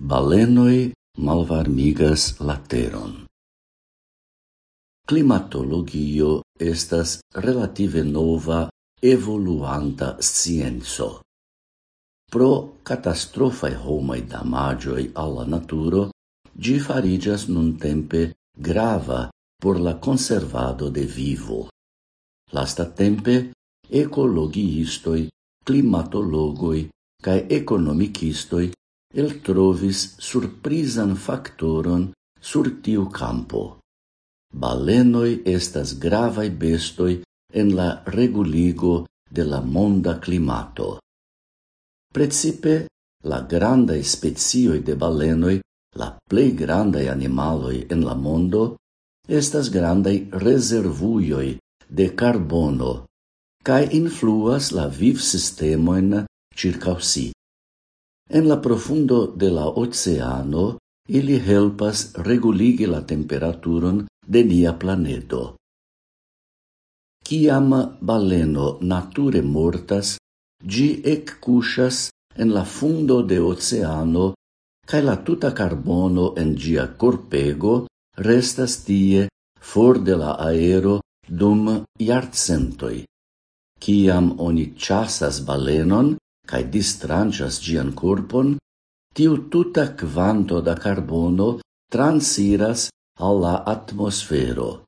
Balenoi malvarmigas la teron. Klimatologio estas relative nova evoluanta scienco. Pro catastrofai homai damagioi alla naturo, gi farigas nun tempe grava por la conservado de vivo. Lasta tempe, ecologiistoi, climatologoi cae economicistoi el trovis surprizan factoron sur tiu campo. Balenoi estas gravai bestoi en la reguligo de la monda klimato. Precipe la granda specioj de balenoi, la plej grandai animaloj en la mondo, estas grandai reservuioi de carbono cae influas la viv sistemoin circa si. En la profundo de la oceano, ili helpas reguligi la temperaturon de nia planeto. Ciam baleno nature mortas, gi eccushas en la fundo de oceano cae la tuta carbono en gia corpego restas tie for de la aero dum iartcentoi. Ciam oni chasas balenon, cae distrancias gian corpon, tiu tuta quanto da carbono transiras alla atmosfero.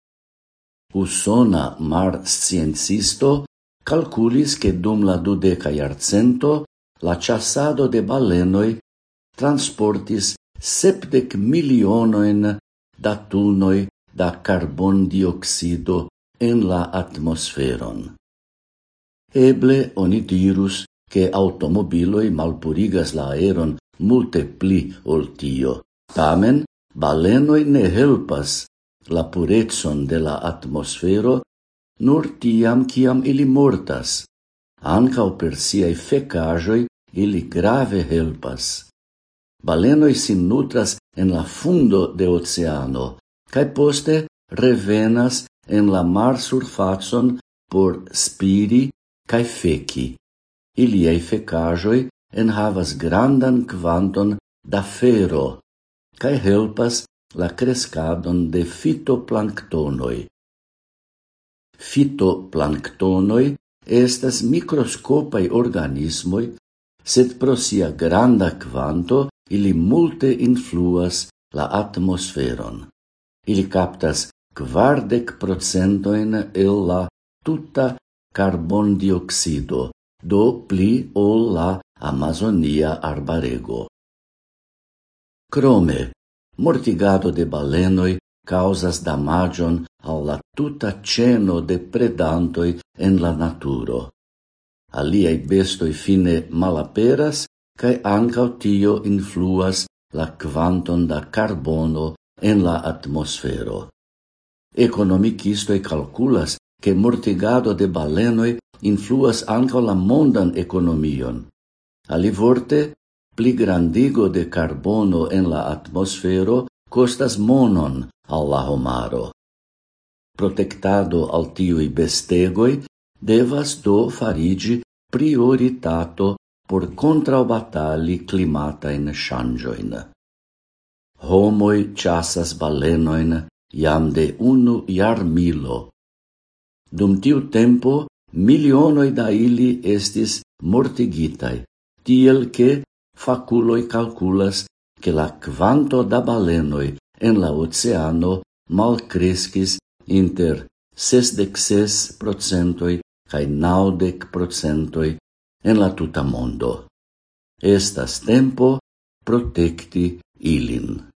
Usona mar sciencisto calculis che dum la dudeca iarcento la chassado de balenoi transportis septec milionoin da tunoi da carbon dioxido en la atmosferon. Eble oni dirus che automobiloi malpurigas la aeron multe pli ol tio. Tamen, balenoi ne helpas la purezon de la atmosfero nur tiam ciam ili mortas. Ancao per siai fecajoi ili grave helpas. Balenoi sin nutras en la fundo de oceano, cae poste revenas en la mar surfacon por spiri cae feci iliei fecajoi en havas grandan quanton da fero cae helpas la crescadon de fitoplanctonoi. Fitoplanctonoi estas microscopai organismoi, sed pro sia granda quanto ili multe influas la atmosferon. Ili captas quardec procentoin el la tuta carbondioxido, do pli ol la Amazonia arbarego. Crome, mortigado de balenoi causas damagion al la tuta ceno de predantoi en la naturo. Aliai bestoi fine malaperas, cae ancao tio influas la quanton da carbono en la atmosfero. Economicistoi calculas che mortigado de balenoi influas anca la mondan economion. Alivorte, pli grandigo de carbono en la atmosfero costas monon al la homaro. Protectado al tiui bestegoi devas do farigi prioritato por contrabatali climatain shangioin. Homoi chasas balenoin jam de unu jarmilo. Dum tiu tempo milionoi da ili estis mortigitai, tiel che faculoi calculas che la quanto da balenoi en la oceano mal crescis inter 66 procentoi cae 90 procentoi en la tuta mondo. Estas tempo protecti ilin.